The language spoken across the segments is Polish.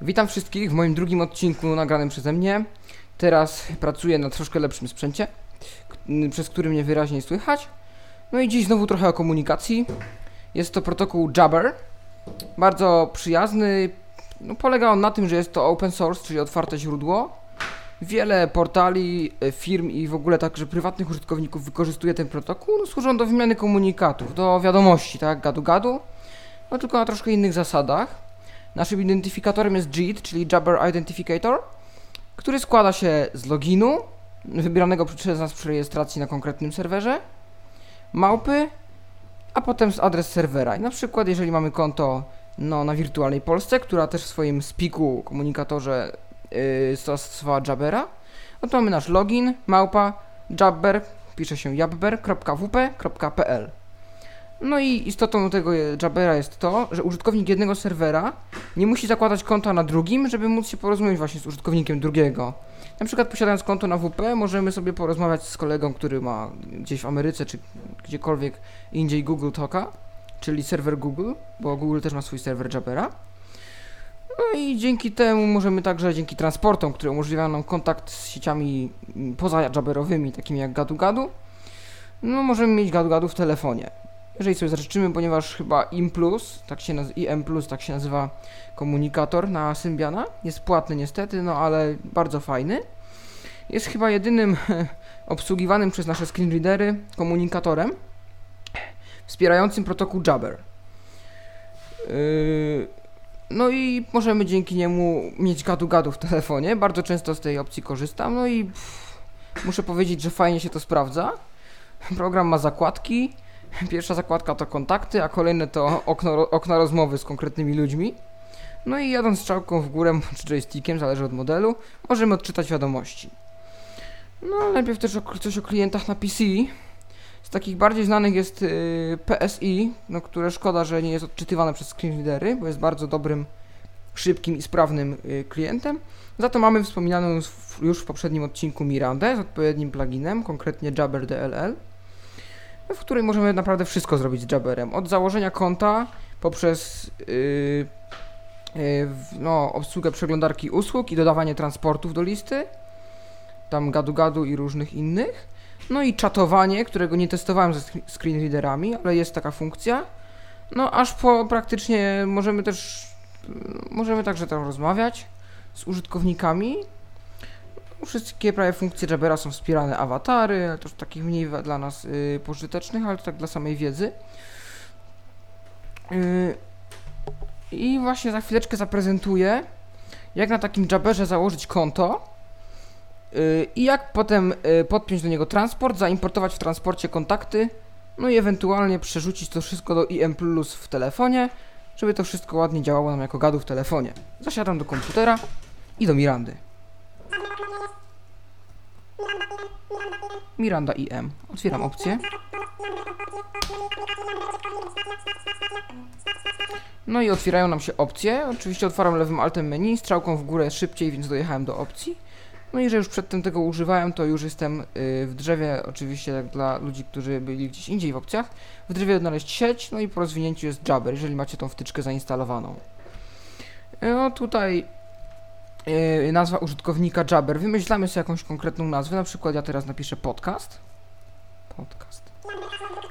Witam wszystkich w moim drugim odcinku nagranym przeze mnie. Teraz pracuję na troszkę lepszym sprzęcie, przez który mnie wyraźnie słychać. No i dziś znowu trochę o komunikacji. Jest to protokół Jabber. Bardzo przyjazny. No, polega on na tym, że jest to open source, czyli otwarte źródło. Wiele portali, e, firm i w ogóle także prywatnych użytkowników wykorzystuje ten protokół. No, służą do wymiany komunikatów, do wiadomości, tak, gadu-gadu. No tylko na troszkę innych zasadach. Naszym identyfikatorem jest JIT, czyli Jabber Identificator, który składa się z loginu, wybieranego przez nas przy rejestracji na konkretnym serwerze, małpy, a potem z adres serwera. I na przykład, jeżeli mamy konto no, na wirtualnej Polsce, która też w swoim spiku komunikatorze yy, stosowała Jabbera, no to mamy nasz login, małpa, jabber, pisze się jabber.wp.pl. No i istotą tego Jabbera jest to, że użytkownik jednego serwera nie musi zakładać konta na drugim, żeby móc się porozmawiać właśnie z użytkownikiem drugiego. Na przykład posiadając konto na WP możemy sobie porozmawiać z kolegą, który ma gdzieś w Ameryce czy gdziekolwiek indziej Google Talka, czyli serwer Google, bo Google też ma swój serwer Jabbera. No i dzięki temu możemy także, dzięki transportom, które umożliwiają nam kontakt z sieciami poza Jabberowymi, takimi jak gadu-gadu, no możemy mieć gadu-gadu w telefonie jeżeli sobie zażyczymy, ponieważ chyba IM+, tak się IM+, tak się nazywa komunikator na Symbiana, jest płatny niestety, no ale bardzo fajny. Jest chyba jedynym obsługiwanym przez nasze screenreadery komunikatorem wspierającym protokół Jabber. Yy, no i możemy dzięki niemu mieć gadu-gadu w telefonie. Bardzo często z tej opcji korzystam. No i pff, muszę powiedzieć, że fajnie się to sprawdza. Program ma zakładki. Pierwsza zakładka to kontakty, a kolejne to okno, okna rozmowy z konkretnymi ludźmi. No i jadąc strzałką w górę, czy joystickiem, zależy od modelu, możemy odczytać wiadomości. No, najpierw też o, coś o klientach na PC. Z takich bardziej znanych jest y, PSI, no, które szkoda, że nie jest odczytywane przez screenreadery, bo jest bardzo dobrym, szybkim i sprawnym y, klientem. Za to mamy wspominaną już w, już w poprzednim odcinku Mirandę z odpowiednim pluginem, konkretnie Jabber DLL w której możemy naprawdę wszystko zrobić z Jabberem. Od założenia konta poprzez yy, yy, no, obsługę przeglądarki usług i dodawanie transportów do listy, tam gadu-gadu i różnych innych. No i czatowanie, którego nie testowałem ze screen- screenreaderami, ale jest taka funkcja. No aż po praktycznie możemy też yy, możemy także tam rozmawiać z użytkownikami. Wszystkie prawie funkcje Jabbera są wspierane, awatary, już takich mniej dla nas y, pożytecznych, ale to tak dla samej wiedzy. Y, I właśnie za chwileczkę zaprezentuję, jak na takim Jabberze założyć konto y, i jak potem y, podpiąć do niego transport, zaimportować w transporcie kontakty, no i ewentualnie przerzucić to wszystko do IM Plus w telefonie, żeby to wszystko ładnie działało nam jako gadu w telefonie. Zasiadam do komputera i do Mirandy. Miranda IM. Otwieram opcję. No i otwierają nam się opcje. Oczywiście otwaram lewym altem menu, strzałką w górę szybciej, więc dojechałem do opcji. No i że już przedtem tego używałem, to już jestem y, w drzewie, oczywiście jak dla ludzi, którzy byli gdzieś indziej w opcjach. W drzewie odnaleźć sieć, no i po rozwinięciu jest Jabber, jeżeli macie tą wtyczkę zainstalowaną. Y, No tutaj yy, nazwa użytkownika Jabber. Wymyślamy sobie jakąś konkretną nazwę, na przykład ja teraz napiszę podcast. Podcast.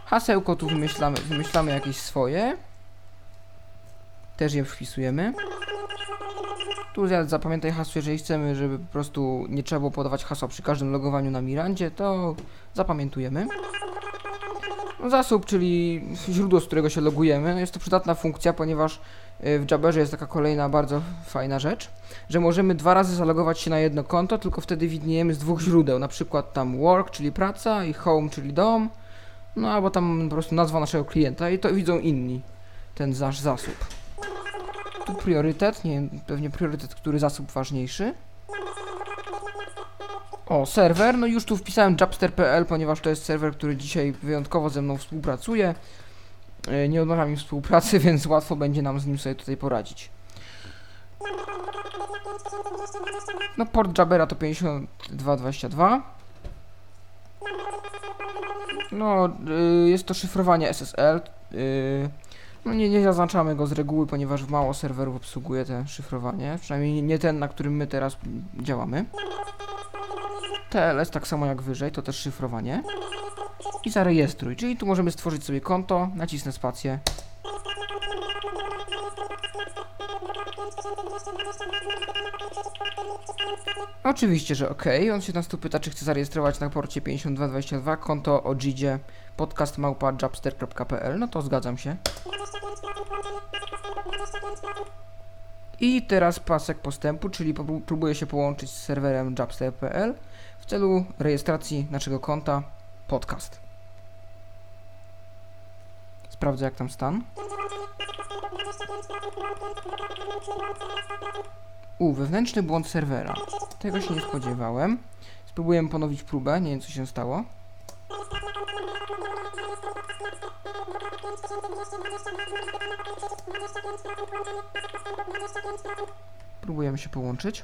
Hasełko tu wymyślamy, wymyślamy jakieś swoje. Też je wpisujemy. Tu za- zapamiętaj hasło, jeżeli chcemy, żeby po prostu nie trzeba było podawać hasła przy każdym logowaniu na Mirandzie, to zapamiętujemy. No, Zasób, czyli źródło, z którego się logujemy. Jest to przydatna funkcja, ponieważ w Jabberze jest taka kolejna bardzo fajna rzecz, że możemy dwa razy zalogować się na jedno konto, tylko wtedy widniejemy z dwóch źródeł, na przykład tam work, czyli praca i home, czyli dom, no albo tam po prostu nazwa naszego klienta i to widzą inni, ten nasz zasób. Tu priorytet, nie wiem, pewnie priorytet, który zasób ważniejszy. O, serwer, no już tu wpisałem jabster.pl, ponieważ to jest serwer, który dzisiaj wyjątkowo ze mną współpracuje. E, Nie odmawiam im współpracy, więc łatwo będzie nam z nim sobie tutaj poradzić. No port Jabbera to 5222. No, y, jest to szyfrowanie SSL. y, No nie, nie zaznaczamy go z reguły, ponieważ mało serwerów obsługuje te szyfrowanie. Przynajmniej nie ten, na którym my teraz działamy. TLS tak samo jak wyżej, to też szyfrowanie. I zarejestruj, czyli tu możemy stworzyć sobie konto, nacisnę spację. Oczywiście, że ok. On się nas tu pyta, czy chce zarejestrować na porcie 5222 konto o Gidzie podcast małpa. No to zgadzam się. I teraz pasek postępu, czyli prób- próbuję się połączyć z serwerem jabster.pl w celu rejestracji naszego konta podcast. Sprawdzę jak tam stan. U, wewnętrzny błąd serwera. Tego się nie spodziewałem. Spróbuję ponowić próbę, nie wiem co się stało. Próbujemy się połączyć.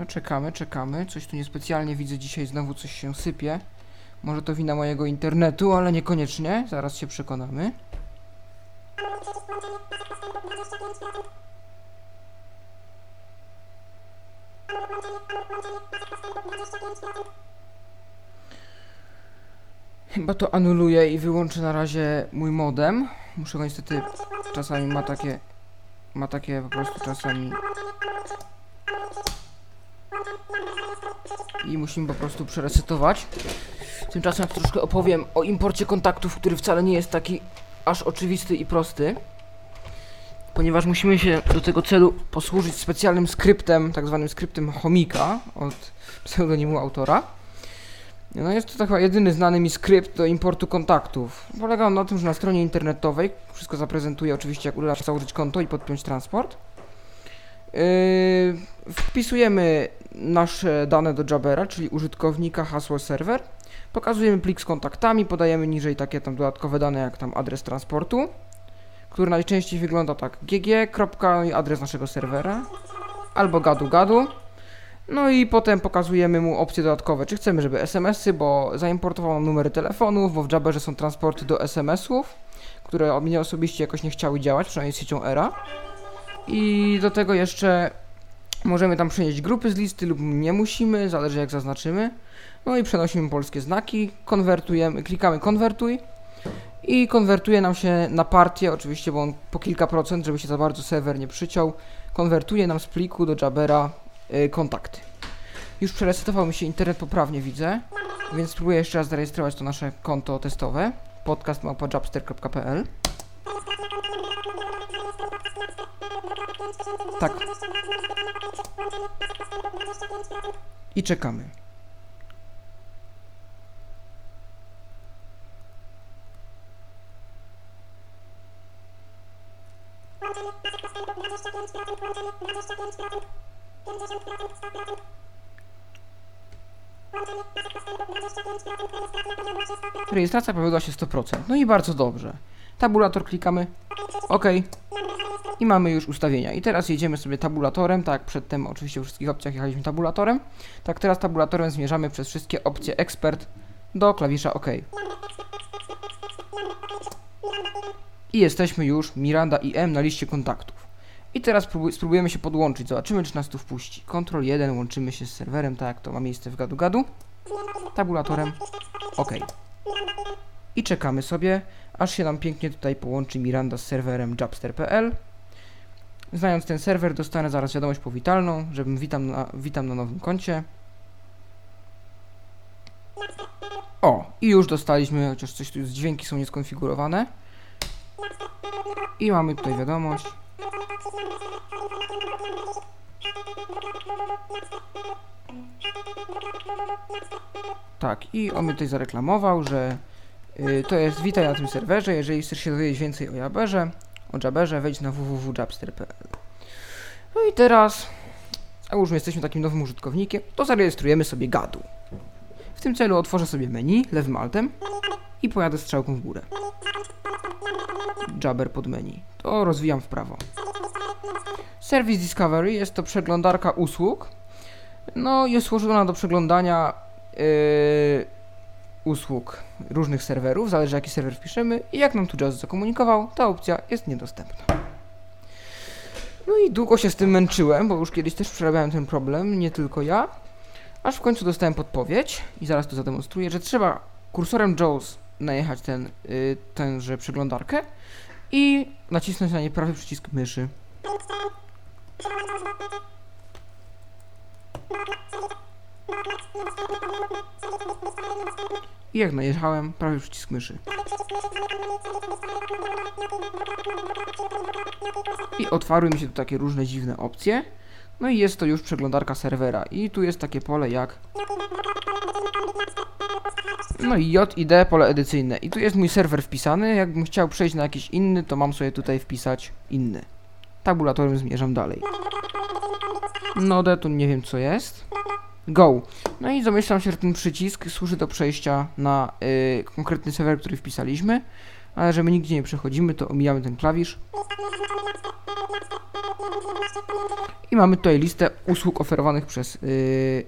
No czekamy, czekamy. Coś tu niespecjalnie widzę dzisiaj, znowu coś się sypie. Może to wina mojego internetu, ale niekoniecznie. Zaraz się przekonamy. Chyba to anuluję i wyłączę na razie mój modem. Muszę go niestety czasami ma takie ma takie po prostu czasami i musimy po prostu przeresetować. Tymczasem troszkę opowiem o imporcie kontaktów, który wcale nie jest taki aż oczywisty i prosty. Ponieważ musimy się do tego celu posłużyć specjalnym skryptem, tak zwanym skryptem chomika od pseudonimu autora. No jest to tak jedyny znany mi skrypt do importu kontaktów. Polega on na tym, że na stronie internetowej wszystko zaprezentuje oczywiście jak uda się założyć konto i podpiąć transport. Yy, wpisujemy nasze dane do Jabera, czyli użytkownika, hasło, serwer. Pokazujemy plik z kontaktami, podajemy niżej takie tam dodatkowe dane jak tam adres transportu, który najczęściej wygląda tak gg. kropka i adres naszego serwera albo gadu gadu. No i potem pokazujemy mu opcje dodatkowe, czy chcemy, żeby SMS-y, bo zaimportował nam numery telefonów, bo w Jabberze są transporty do SMS-ów, które mnie osobiście jakoś nie chciały działać, przynajmniej z siecią ERA. I do tego jeszcze możemy tam przenieść grupy z listy lub nie musimy, zależy jak zaznaczymy. No i przenosimy polskie znaki, konwertujemy, klikamy konwertuj i konwertuje nam się na partię, oczywiście, bo on po kilka procent, żeby się za bardzo serwer nie przyciął, konwertuje nam z pliku do Jabbera y, kontakty. Już przeresetował mi się internet poprawnie, widzę, więc spróbuję jeszcze raz zarejestrować to nasze konto testowe podcast.jabster.pl Tak. I czekamy. Rejestracja powiodła się 100%. No i bardzo dobrze. Tabulator klikamy. OK. I mamy już ustawienia. I teraz jedziemy sobie tabulatorem. Tak, przedtem oczywiście w wszystkich opcjach jechaliśmy tabulatorem. Tak, teraz tabulatorem zmierzamy przez wszystkie opcje ekspert do klawisza OK. I jesteśmy już Miranda i M na liście kontaktów. I teraz próbuj, spróbujemy się podłączyć. Zobaczymy, czy nas tu wpuści. Ctrl 1, łączymy się z serwerem, tak jak to ma miejsce w gadu gadu. Tabulatorem. OK. I czekamy sobie, aż się nam pięknie tutaj połączy Miranda z serwerem jabster.pl. Znając ten serwer, dostanę zaraz wiadomość powitalną, żebym witam na, witam na nowym koncie. O, i już dostaliśmy, chociaż coś tu dźwięki są nieskonfigurowane. I mamy tutaj wiadomość. Tak, i on mnie tutaj zareklamował, że y, to jest witaj na tym serwerze, jeżeli chcesz się dowiedzieć więcej o Jabberze, o Jabberze, wejdź na www.jabster.pl No i teraz, załóżmy jesteśmy takim nowym użytkownikiem, to zarejestrujemy sobie gadu. W tym celu otworzę sobie menu lewym altem i pojadę strzałką w górę. Jabber pod menu. To rozwijam w prawo. Service Discovery jest to przeglądarka usług. No, jest służona do przeglądania yy, usług różnych serwerów, zależy jaki serwer wpiszemy i jak nam tu Jazz zakomunikował, ta opcja jest niedostępna. No i długo się z tym męczyłem, bo już kiedyś też przerabiałem ten problem, nie tylko ja, aż w końcu dostałem podpowiedź i zaraz to zademonstruję, że trzeba kursorem JAWS najechać ten, yy, tenże przeglądarkę i nacisnąć na niej prawy przycisk myszy. I jak najechałem, prawy przycisk myszy. I otwarły mi się tu takie różne dziwne opcje. No i jest to już przeglądarka serwera. I tu jest takie pole jak... No i J i D pole edycyjne. I tu jest mój serwer wpisany. Jakbym chciał przejść na jakiś inny, to mam sobie tutaj wpisać inny. Tabulatorem zmierzam dalej. Nodę tu nie wiem co jest. Go. No i domyślam się, że ten przycisk służy do przejścia na y, konkretny serwer, który wpisaliśmy, ale że my nigdzie nie przechodzimy, to omijamy ten klawisz. I mamy tutaj listę usług oferowanych przez y,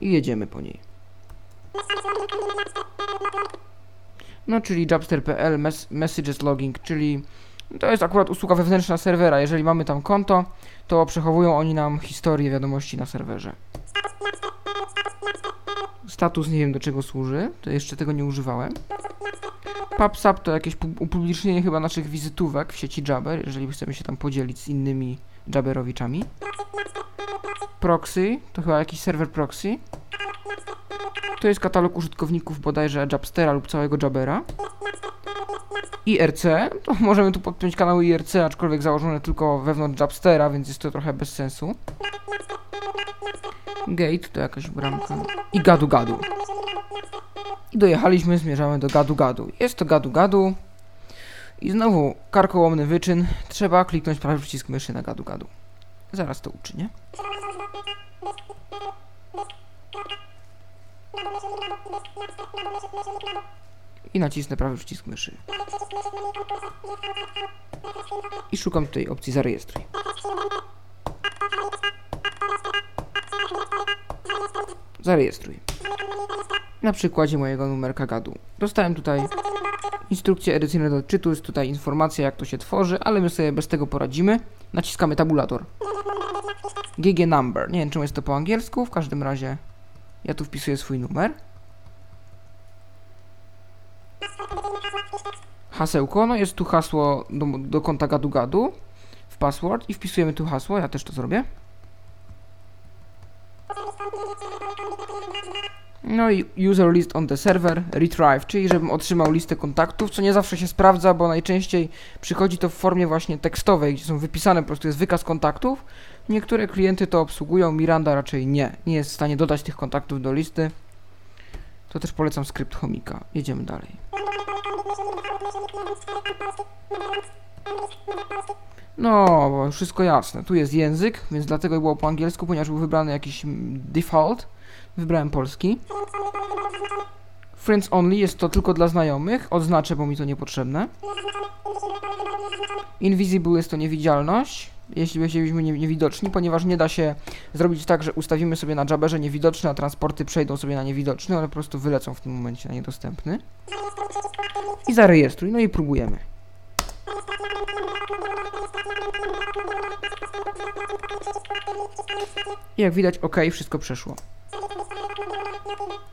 i jedziemy po niej. No, czyli jabster.pl mes messages logging, czyli to jest akurat usługa wewnętrzna serwera. Jeżeli mamy tam konto, to przechowują oni nam historię wiadomości na serwerze. Status nie wiem do czego służy, to jeszcze tego nie używałem. PubSub to jakieś upublicznienie chyba naszych wizytówek w sieci Jabber, jeżeli chcemy się tam podzielić z innymi Jabberowiczami. Proxy to chyba jakiś serwer proxy. To jest katalog użytkowników bodajże Jabstera lub całego Jabbera. IRC, to możemy tu podpiąć kanały IRC, aczkolwiek założone tylko wewnątrz Jabstera, więc jest to trochę bez sensu. Gate to jakaś bramka. I gadu gadu. I dojechaliśmy, zmierzamy do gadu gadu. Jest to gadu gadu. I znowu karkołomny wyczyn. Trzeba kliknąć prawy przycisk myszy na gadu gadu. Zaraz to uczynię. I nacisnę prawy przycisk myszy. I szukam tutaj opcji zarejestruj. Zarejestruj. Na przykładzie mojego numerka gadu. Dostałem tutaj instrukcję edycyjną do odczytu, jest tutaj informacja jak to się tworzy, ale my sobie bez tego poradzimy. Naciskamy tabulator. GG number. Nie wiem czemu jest to po angielsku, w każdym razie ja tu wpisuję swój numer. Hasełko, no jest tu hasło do, do konta gadu gadu w password i wpisujemy tu hasło, ja też to zrobię. No i user list on the server, retrieve, czyli żebym otrzymał listę kontaktów, co nie zawsze się sprawdza, bo najczęściej przychodzi to w formie właśnie tekstowej, gdzie są wypisane, po prostu jest wykaz kontaktów. Niektóre klienty to obsługują, Miranda raczej nie, nie jest w stanie dodać tych kontaktów do listy. To też polecam skrypt chomika. Jedziemy dalej. No, wszystko jasne. Tu jest język, więc dlatego było po angielsku, ponieważ był wybrany jakiś default. Wybrałem polski. Friends only jest to tylko dla znajomych. Odznaczę, bo mi to niepotrzebne. Invisible jest to niewidzialność, jeśli byśmy niewidoczni, ponieważ nie da się zrobić tak, że ustawimy sobie na Jabberze niewidoczny, a transporty przejdą sobie na niewidoczny, one po prostu wylecą w tym momencie na niedostępny. I zarejestruj, no i próbujemy. I jak widać, ok, wszystko przeszło.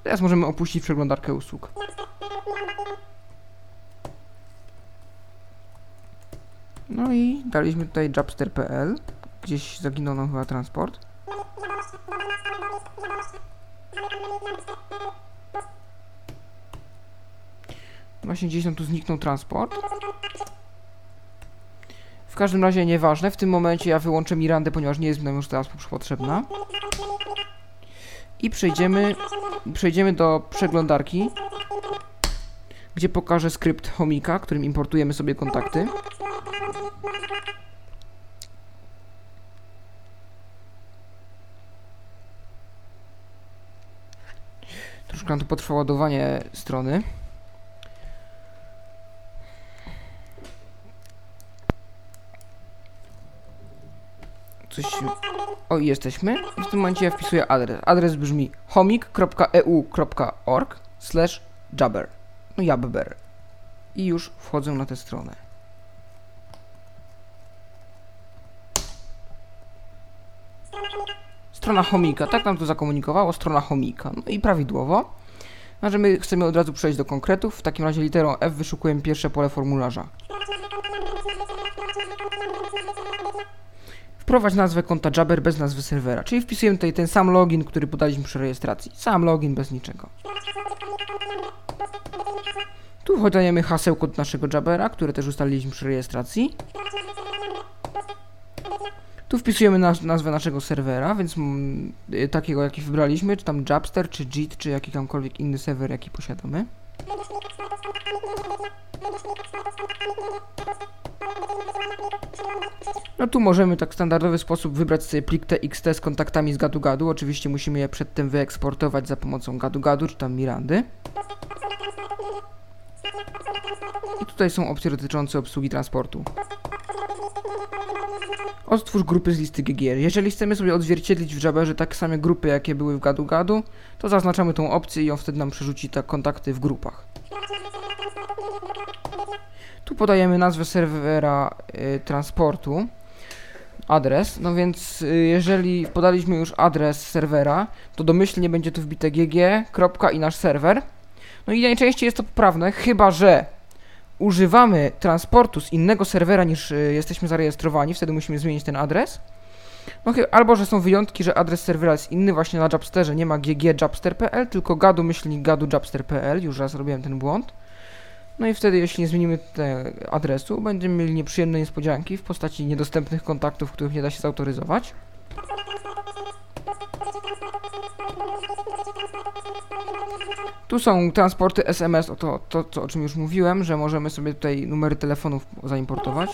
Teraz możemy opuścić przeglądarkę usług. No i daliśmy tutaj jabster.pl. Gdzieś zaginął nam chyba transport. Właśnie gdzieś nam tu zniknął transport. W każdym razie nieważne, w tym momencie ja wyłączę Mirandę, ponieważ nie jest nam już teraz potrzebna. I przejdziemy, przejdziemy do przeglądarki, gdzie pokażę skrypt chomika, którym importujemy sobie kontakty. Troszkę nam to potrwa ładowanie strony. Coś... O, i jesteśmy. W tym momencie ja wpisuję adres. Adres brzmi homik.eu.org slash jabber. No jabber. I już wchodzę na tę stronę. Strona chomika, tak nam to zakomunikowało, strona chomika. No i prawidłowo. No, że my chcemy od razu przejść do konkretów. W takim razie literą F wyszukujemy pierwsze pole formularza. Wprowadź nazwę konta Jabber bez nazwy serwera, czyli wpisujemy tutaj ten sam login, który podaliśmy przy rejestracji. Sam login bez niczego. Tu podajemy hasełko do naszego Jabbera, które też ustaliliśmy przy rejestracji. Tu wpisujemy naz nazwę naszego serwera, więc mm, y, takiego jaki wybraliśmy, czy tam Jabster, czy JIT, czy jakikolwiek inny serwer, jaki posiadamy. No tu możemy tak w standardowy sposób wybrać sobie plik txt z kontaktami z gadu-gadu. Oczywiście musimy je przedtem wyeksportować za pomocą gadu-gadu, czy tam Mirandy. I tutaj są opcje dotyczące obsługi transportu. Odtwórz grupy z listy GGR. Jeżeli chcemy sobie odzwierciedlić w Jabberze takie same grupy, jakie były w gadu-gadu, to zaznaczamy tą opcję i on wtedy nam przerzuci te kontakty w grupach. Tu podajemy nazwę serwera y, transportu, adres, no więc y, jeżeli podaliśmy już adres serwera, to domyślnie będzie tu wbite gg, i nasz serwer. No i najczęściej jest to poprawne, chyba że używamy transportu z innego serwera niż y, jesteśmy zarejestrowani, wtedy musimy zmienić ten adres. No, albo, że są wyjątki, że adres serwera jest inny, właśnie na Jabsterze nie ma ggjabster.pl, tylko gadu myślnik gadu jabster.pl, już raz robiłem ten błąd. No i wtedy, jeśli nie zmienimy adresu, będziemy mieli nieprzyjemne niespodzianki w postaci niedostępnych kontaktów, których nie da się zautoryzować. Tu są transporty SMS, o to, to, to o czym już mówiłem, że możemy sobie tutaj numery telefonów zaimportować.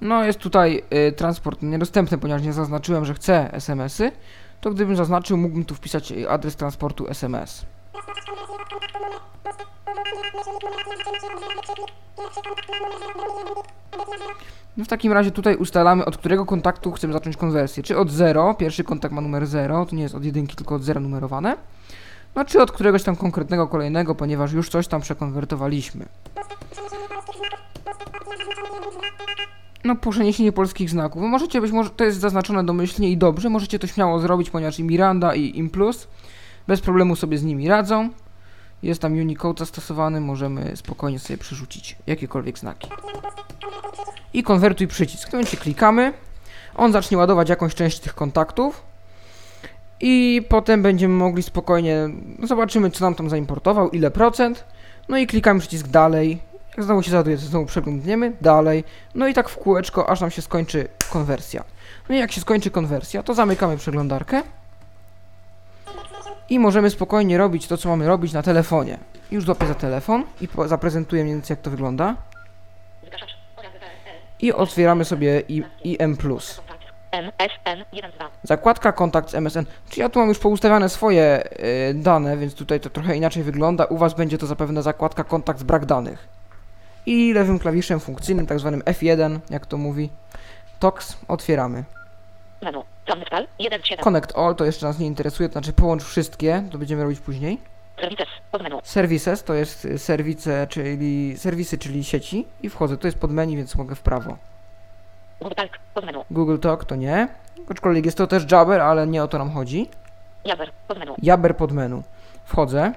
No jest tutaj y, transport niedostępny, ponieważ nie zaznaczyłem, że chcę SMS-y. To gdybym zaznaczył, mógłbym tu wpisać y, adres transportu SMS. No w takim razie tutaj ustalamy, od którego kontaktu chcemy zacząć konwersję. Czy od 0, pierwszy kontakt ma numer 0, to nie jest od jedynki, tylko od 0 numerowane. No czy od któregoś tam konkretnego kolejnego, ponieważ już coś tam przekonwertowaliśmy. No po przeniesieniu polskich znaków. Możecie być, może to jest zaznaczone domyślnie i dobrze, możecie to śmiało zrobić, ponieważ i Miranda i Implus bez problemu sobie z nimi radzą. Jest tam Unicode zastosowany, możemy spokojnie sobie przerzucić jakiekolwiek znaki. I konwertuj przycisk. W tym momencie klikamy. On zacznie ładować jakąś część tych kontaktów. I potem będziemy mogli spokojnie, no zobaczymy co nam tam zaimportował, ile procent. No i klikamy przycisk dalej. Jak znowu się załaduje, to znowu przeglądniemy, dalej. No i tak w kółeczko, aż nam się skończy konwersja. No i jak się skończy konwersja, to zamykamy przeglądarkę. I możemy spokojnie robić to, co mamy robić na telefonie. Już złapię za telefon i zaprezentuję mniej więcej, jak to wygląda. I otwieramy sobie IM+. Kontakt. MSN 12. Zakładka kontakt z MSN. Czy ja tu mam już poustawiane swoje y, dane, więc tutaj to trochę inaczej wygląda. U Was będzie to zapewne zakładka kontakt z brak danych. I lewym klawiszem funkcyjnym, tak zwanym F1, jak to mówi, TOX, otwieramy. Menu. Connectal 1 z 7. Connect All to jeszcze nas nie interesuje, to znaczy połącz wszystkie, to będziemy robić później. Services. Pod menu. Services to jest y, serwice, czyli serwisy, czyli sieci i wchodzę. To jest pod menu, więc mogę w prawo. Google Talk. Pod menu. Google Talk to nie. Aczkolwiek jest to też Jabber, ale nie o to nam chodzi. Jabber. Pod menu. Jabber pod menu. Wchodzę.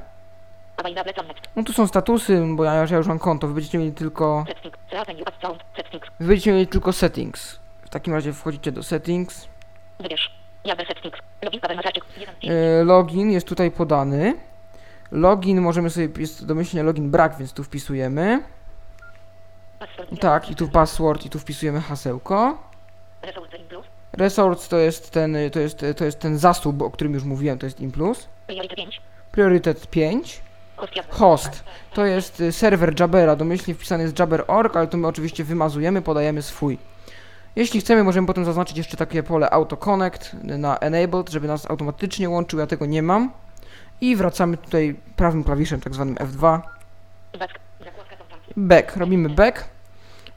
No tu są statusy, bo ja, ja już mam konto. Wy będziecie mieli tylko. Wy będziecie mieli tylko settings. W takim razie wchodzicie do settings. Wybierz. Jabber Settings. Login Paweł Mazarczyk. 1 z E, login jest tutaj podany. Login możemy sobie, jest domyślnie login brak, więc tu wpisujemy. Tak, i tu password, i tu wpisujemy hasełko. Resource in plus. Resource to jest ten, to jest, to jest ten zasób, o którym już mówiłem, to jest. Priority 5. Priorytet 5. Host to jest y, serwer Jabbera, domyślnie wpisany jest Jabber.org, ale to my oczywiście wymazujemy, podajemy swój. Jeśli chcemy, możemy potem zaznaczyć jeszcze takie pole Auto Connect na Enabled, żeby nas automatycznie łączył, ja tego nie mam. I wracamy tutaj prawym klawiszem, tak zwanym F2. Back. Zakładka kontakt. Back, robimy back.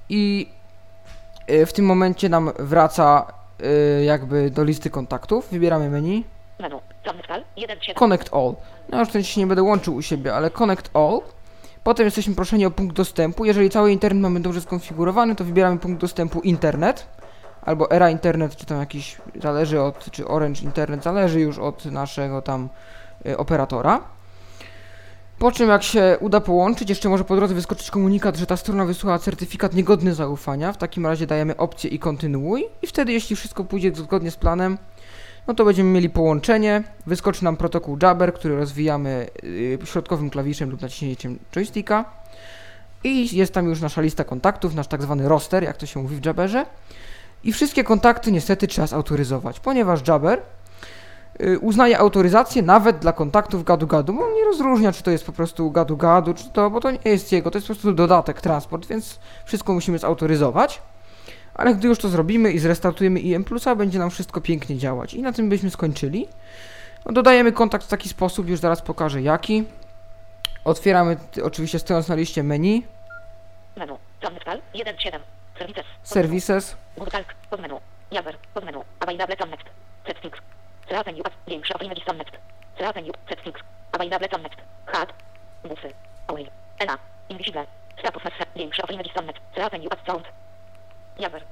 i y, w tym momencie nam wraca y, jakby do listy kontaktów. Wybieramy menu. Menu. Zamykal. 1 7. Connect All. No już się nie będę łączył u siebie, ale Connect All. Potem jesteśmy proszeni o punkt dostępu. Jeżeli cały internet mamy dobrze skonfigurowany, to wybieramy punkt dostępu Internet. Albo Era Internet, czy tam jakiś, zależy od, czy Orange Internet, zależy już od naszego tam y, operatora. Po czym jak się uda połączyć, jeszcze może po drodze wyskoczyć komunikat, że ta strona wysłała certyfikat niegodny zaufania. W takim razie dajemy opcję i kontynuuj. I wtedy, jeśli wszystko pójdzie zgodnie z planem, no to będziemy mieli połączenie. Wyskoczy nam protokół Jabber, który rozwijamy yy, środkowym klawiszem lub naciśnięciem joysticka. I jest tam już nasza lista kontaktów, nasz tak zwany roster, jak to się mówi w Jabberze. I wszystkie kontakty niestety trzeba zautoryzować, ponieważ Jabber y, uznaje autoryzację nawet dla kontaktów gadu-gadu, bo on nie rozróżnia, czy to jest po prostu gadu-gadu, czy to, bo to nie jest jego, to jest po prostu dodatek, transport, więc wszystko musimy zautoryzować. Ale gdy już to zrobimy i zrestartujemy IM Plusa, będzie nam wszystko pięknie działać. I na tym byśmy skończyli. No, dodajemy kontakt w taki sposób, już zaraz pokażę jaki. Otwieramy oczywiście stojąc na liście menu, Menu. Zamykal. 1 7. Services. services, Podmenu. Podmenu. Available Connect. Settings. Opinion Connect. Settings. Available Connect. Bufy. Away. ENA. Invisible. Status message. Opinion Connect. Sound. Jabber.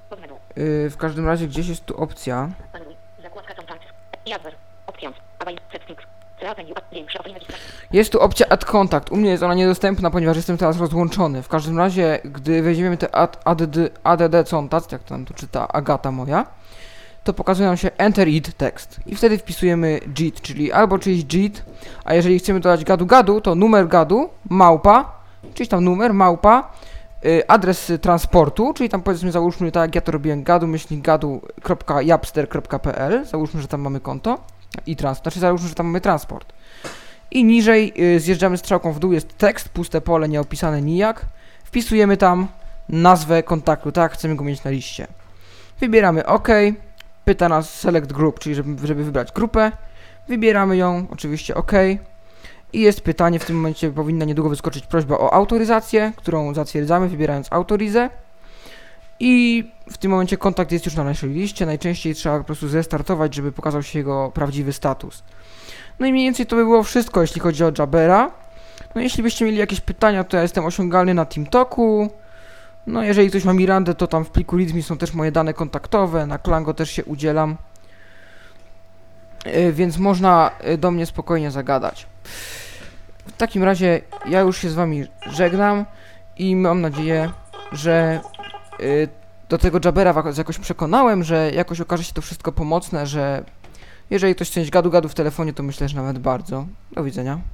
Yy, w każdym razie gdzieś jest tu opcja. Panuj. Zakładka Contacts. Jabber. Options. Avail. Settings. Reavenue. Większe opinion Connect. Jest tu opcja Add Contact. U mnie jest ona niedostępna, ponieważ jestem teraz rozłączony. W każdym razie, gdy weźmiemy te add, add, ADD Contact, jak tam to czyta Agata moja, to pokazuje nam się Enter It Text. I wtedy wpisujemy JIT, czyli albo czyjś JIT, a jeżeli chcemy dodać gadu gadu, to numer gadu, małpa, czyli tam numer, małpa, adres y, transportu, czyli tam powiedzmy załóżmy tak jak ja to robiłem, gadu myślnik gadu.japster.pl, załóżmy, że tam mamy konto i transport, znaczy załóżmy, że tam mamy transport. I niżej y, zjeżdżamy strzałką w dół, jest tekst, puste pole, nieopisane nijak. Wpisujemy tam nazwę kontaktu, tak, chcemy go mieć na liście. Wybieramy OK, pyta nas Select Group, czyli żeby, żeby wybrać grupę. Wybieramy ją, oczywiście OK. I jest pytanie, w tym momencie powinna niedługo wyskoczyć prośba o autoryzację, którą zatwierdzamy, wybierając autorizę. I w tym momencie kontakt jest już na naszej liście. Najczęściej trzeba po prostu zrestartować, żeby pokazał się jego prawdziwy status. No i mniej więcej to by było wszystko, jeśli chodzi o Jabera. No jeśli byście mieli jakieś pytania, to ja jestem osiągalny na TeamTalku. No jeżeli ktoś ma Mirandę, to tam w pliku README są też moje dane kontaktowe, na Klango też się udzielam. Yy, więc można yy, do mnie spokojnie zagadać. W takim razie ja już się z wami żegnam i mam nadzieję, że yy, do tego Jabera jakoś przekonałem, że jakoś okaże się to wszystko pomocne, że jeżeli ktoś chce mieć gadu-gadu w telefonie, to myślę, że nawet bardzo. Do widzenia.